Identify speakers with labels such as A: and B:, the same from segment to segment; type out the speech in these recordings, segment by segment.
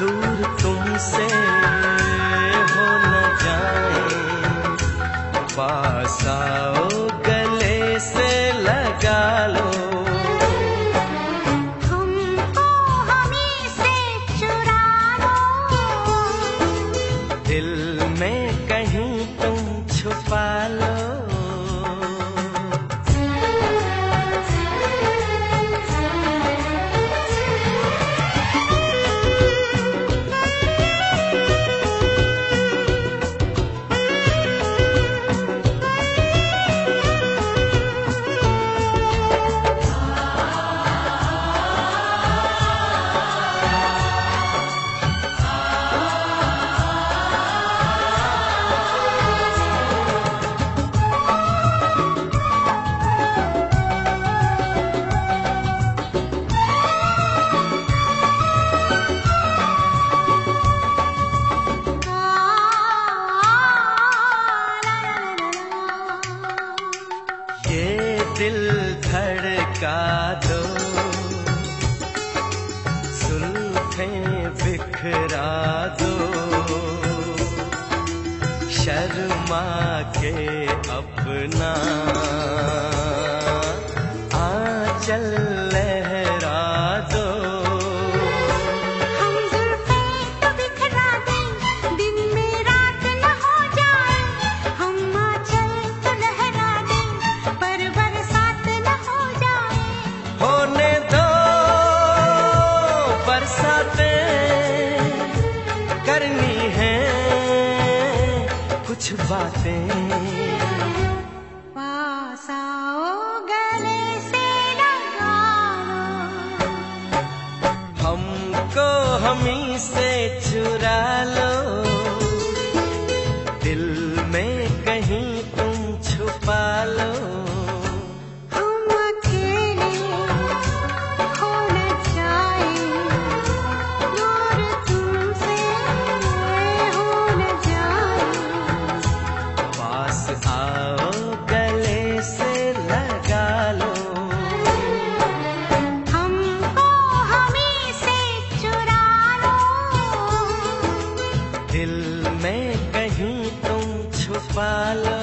A: दूर तुमसे धड़का दो। सुल्फे बिखरा दो। बातें। हमको हमी से चुरा लो। दिल में मैं कहीं तुम छुपा लो।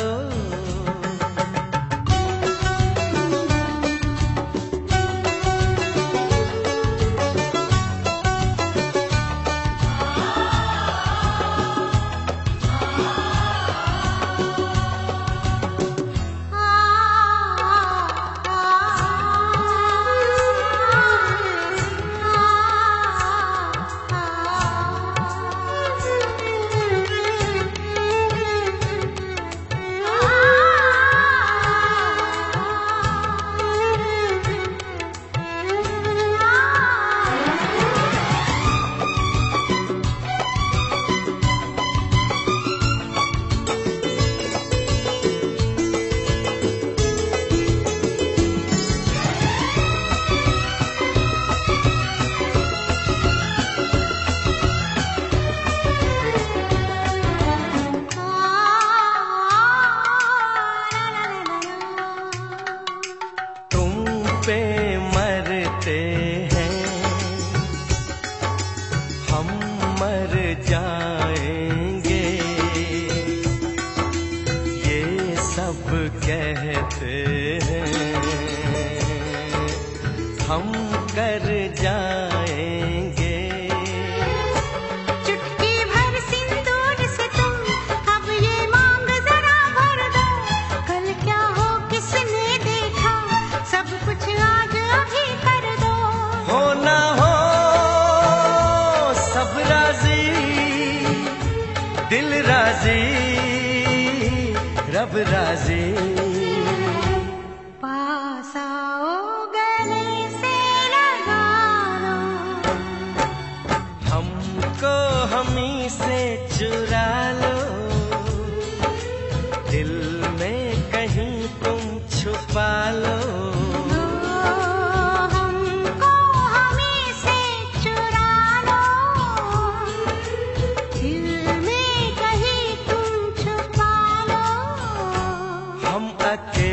A: हम कर जाएँगे।
B: चुटकी भर सिंदूर से तुम अब ये मांग जरा भर दो। कल क्या हो किसने देखा? सब कुछ आज अभी कर दो।
A: हो ना हो सब राज़ी दिल राज़ी रब राज़ी। que